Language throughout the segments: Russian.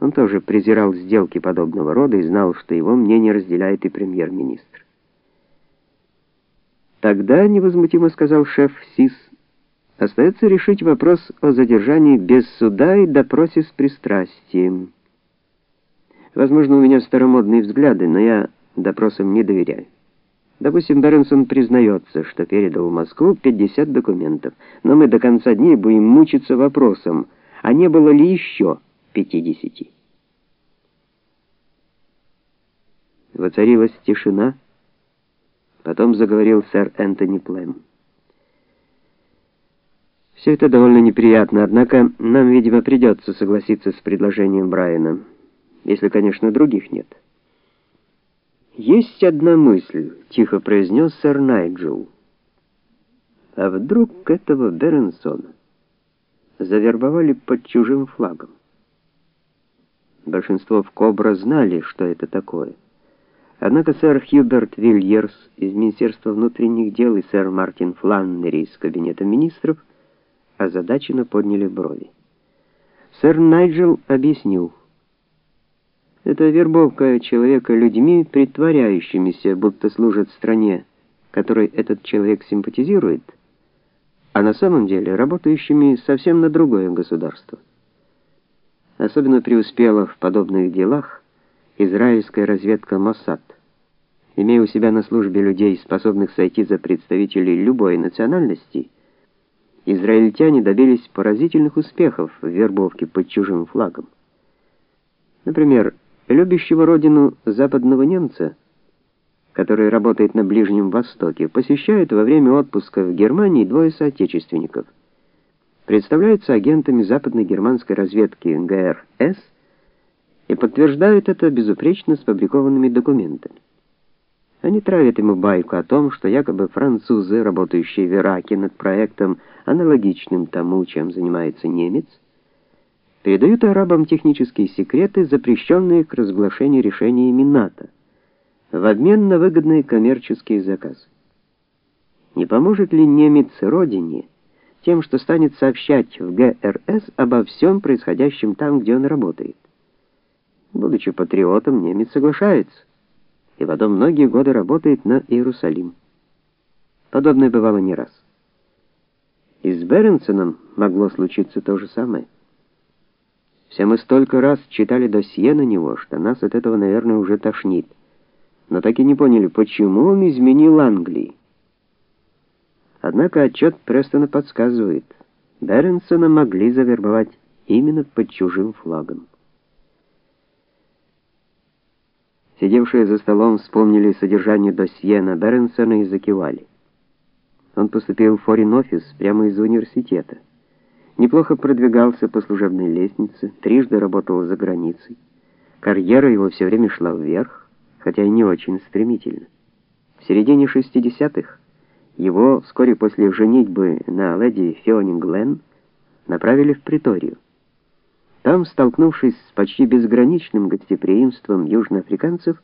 Он тоже презирал сделки подобного рода и знал, что его мнение разделяет и премьер-министр. Тогда, невозмутимо сказал шеф СИС, остается решить вопрос о задержании без суда и допросе с пристрастием. Возможно, у меня старомодные взгляды, но я допросам не доверяю. Допустим, Бернсон признается, что передал в Москву 50 документов, но мы до конца дней будем мучиться вопросом, а не было ли еще 50. Воцарилась тишина. Потом заговорил сэр Энтони Плэм. Все это довольно неприятно, однако нам, видимо, придется согласиться с предложением Брайана, если, конечно, других нет. Есть одна мысль, тихо произнес сэр Найджел. А вдруг этого Беренсона завербовали под чужим флагом? Большинство в Кобра знали, что это такое. Однако сэр Хьюберт Вильерс из Министерства внутренних дел и сэр Мартин Фланнери из Кабинета министров озадаченно подняли брови. Сэр Найджел объяснил: это вербовка человека людьми, притворяющимися, будто служат стране, которой этот человек симпатизирует, а на самом деле работающими совсем на другое государство. Особенно преуспела в подобных делах израильская разведка Моссад. Имея у себя на службе людей, способных сойти за представителей любой национальности, израильтяне добились поразительных успехов в вербовке под чужим флагом. Например, любящего родину западного немца, который работает на Ближнем Востоке, посещают во время отпуска в Германии двое соотечественников – представляются агентами западной германской разведки ГРС и подтверждают это безупречно сфабрикованными документами. Они травят ему байку о том, что якобы французы, работающие в Ираке над проектом, аналогичным тому, чем занимается немец, передают арабам технические секреты, запрещенные к разглашению решениями НАТО, в обмен на выгодные коммерческие заказы. Не поможет ли немец родине? Тем, что станет сообщать в ГРС обо всем происходящем там, где он работает. Будучи патриотом, немец соглашается, и потом многие годы работает на Иерусалим. Подобное бывало не раз. И с Беренсоном могло случиться то же самое. Все мы столько раз читали досье на него, что нас от этого, наверное, уже тошнит. Но так и не поняли, почему он изменил Англии. Однако отчет Престона подсказывает, Беренсона могли завербовать именно под чужим флагом. Сидевшие за столом вспомнили содержание досье на Беренсона и закивали. Он поступил в форин-офис прямо из университета. Неплохо продвигался по служебной лестнице, трижды работал за границей. Карьера его все время шла вверх, хотя и не очень стремительно. В середине 60-х его вскоре после женитьбы на леди Фионе Глен направили в приторию. Там, столкнувшись с почти безграничным гостеприимством южноафриканцев,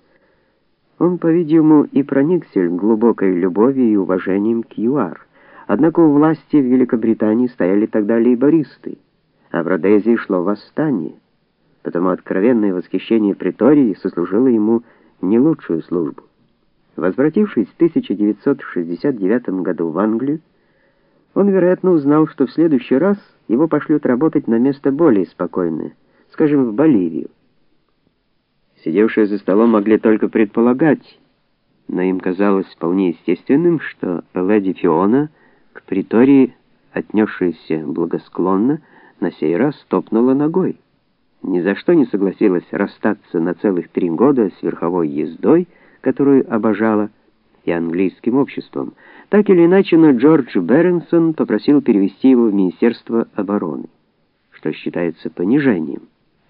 он, по-видимому, и проникся глубокой любовью и уважением к ЮАР. Однако у власти в Великобритании стояли тогда лейбористы, а в Родезии шло восстание. Потому откровенное восхищение притории сослужило ему не лучшую службу. Возвратившись в 1969 году в Англию, он, вероятно, узнал, что в следующий раз его пошлют работать на место более спокойное, скажем, в Боливию. Сидевшие за столом могли только предполагать, но им казалось вполне естественным, что леди Фиона к притории, отнесшаяся благосклонно, на сей раз топнула ногой. Ни за что не согласилась расстаться на целых три года с верховой ездой, которую обожала, и английским обществом. Так или иначе, но Джордж Беренсон попросил перевести его в Министерство обороны, что считается понижением,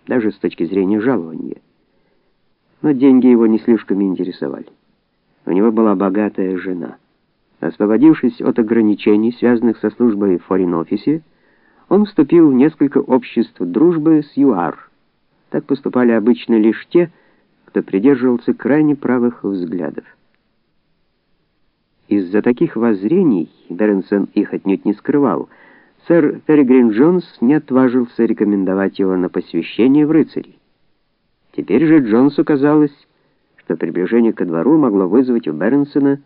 даже с точки зрения жалования. Но деньги его не слишком интересовали. У него была богатая жена. Освободившись от ограничений, связанных со службой в форин-офисе, он вступил в несколько обществ дружбы с ЮАР. Так поступали обычно лишь те, кто придерживался крайне правых взглядов. Из-за таких воззрений, Бернсон их отнюдь не скрывал, сэр Перегрин Джонс не отважился рекомендовать его на посвящение в рыцари. Теперь же Джонсу казалось, что приближение ко двору могло вызвать у Бернсона